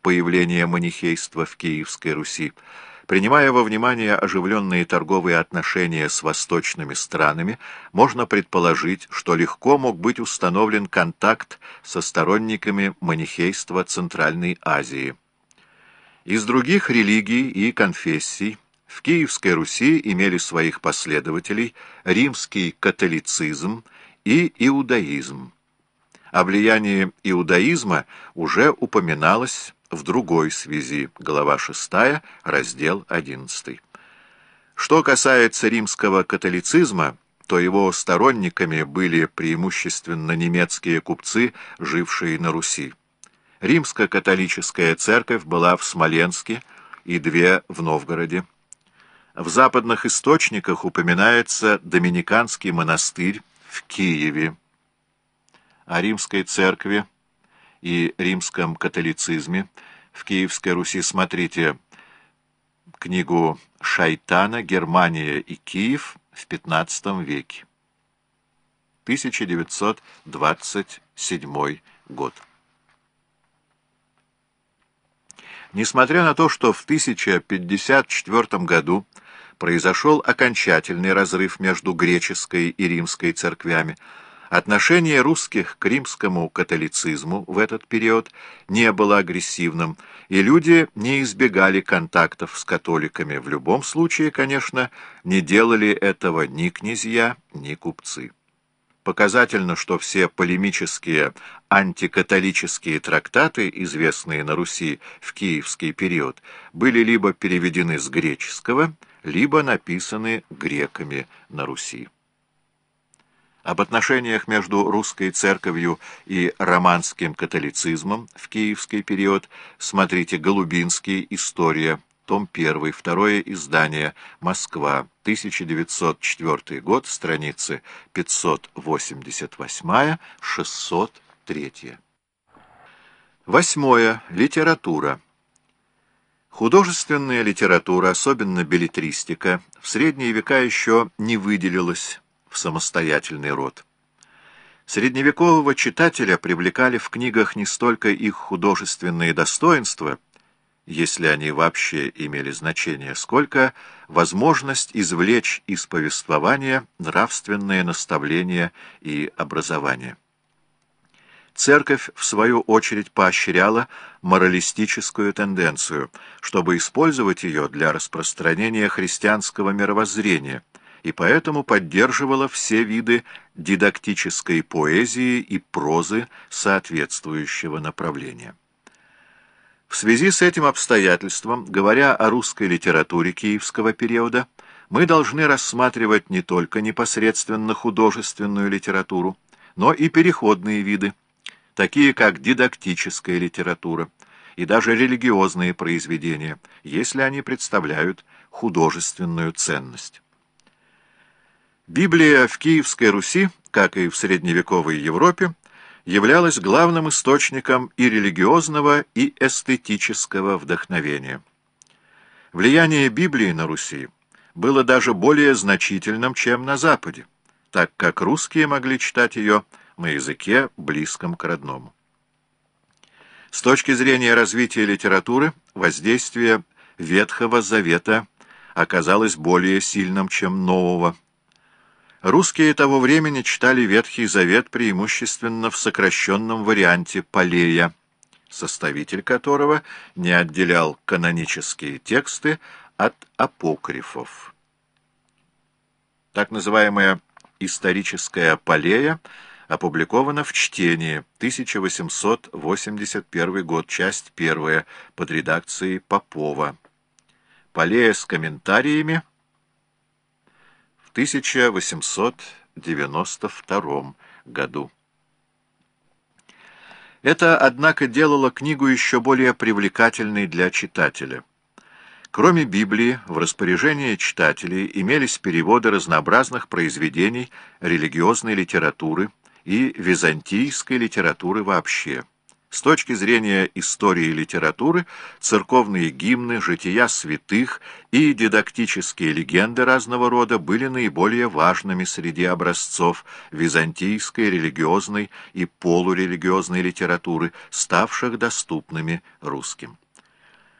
появления манихейства в Киевской Руси, Принимая во внимание оживленные торговые отношения с восточными странами, можно предположить, что легко мог быть установлен контакт со сторонниками манихейства Центральной Азии. Из других религий и конфессий в Киевской Руси имели своих последователей римский католицизм и иудаизм. О влиянии иудаизма уже упоминалось в другой связи, глава 6, раздел 11. Что касается римского католицизма, то его сторонниками были преимущественно немецкие купцы, жившие на Руси. Римско-католическая церковь была в Смоленске и две в Новгороде. В западных источниках упоминается Доминиканский монастырь в Киеве. О римской церкви и римском католицизме в Киевской Руси смотрите книгу Шайтана «Германия и Киев в XV веке». 1927 год. Несмотря на то, что в 1054 году произошел окончательный разрыв между греческой и римской церквями, Отношение русских к римскому католицизму в этот период не было агрессивным, и люди не избегали контактов с католиками. В любом случае, конечно, не делали этого ни князья, ни купцы. Показательно, что все полемические антикатолические трактаты, известные на Руси в киевский период, были либо переведены с греческого, либо написаны греками на Руси. Об отношениях между русской церковью и романским католицизмом в киевский период смотрите «Голубинский. История», том 1, второе издание, Москва, 1904 год, страницы 588-603. Восьмое. Литература. Художественная литература, особенно билетристика, в средние века еще не выделилась самостоятельный род. Средневекового читателя привлекали в книгах не столько их художественные достоинства, если они вообще имели значение, сколько возможность извлечь из повествования нравственное наставление и образование. Церковь, в свою очередь, поощряла моралистическую тенденцию, чтобы использовать ее для распространения христианского мировоззрения – и поэтому поддерживала все виды дидактической поэзии и прозы соответствующего направления. В связи с этим обстоятельством, говоря о русской литературе киевского периода, мы должны рассматривать не только непосредственно художественную литературу, но и переходные виды, такие как дидактическая литература и даже религиозные произведения, если они представляют художественную ценность. Библия в Киевской Руси, как и в средневековой Европе, являлась главным источником и религиозного, и эстетического вдохновения. Влияние Библии на Руси было даже более значительным, чем на Западе, так как русские могли читать ее на языке, близком к родному. С точки зрения развития литературы, воздействие Ветхого Завета оказалось более сильным, чем Нового Русские того времени читали Ветхий Завет преимущественно в сокращенном варианте Полея, составитель которого не отделял канонические тексты от апокрифов. Так называемая «историческая Полея» опубликована в чтении 1881 год, часть первая, под редакцией Попова. Полея с комментариями 1892 году. Это, однако, делало книгу еще более привлекательной для читателя. Кроме Библии, в распоряжении читателей имелись переводы разнообразных произведений религиозной литературы и византийской литературы вообще. С точки зрения истории и литературы, церковные гимны, жития святых и дидактические легенды разного рода были наиболее важными среди образцов византийской религиозной и полурелигиозной литературы, ставших доступными русским.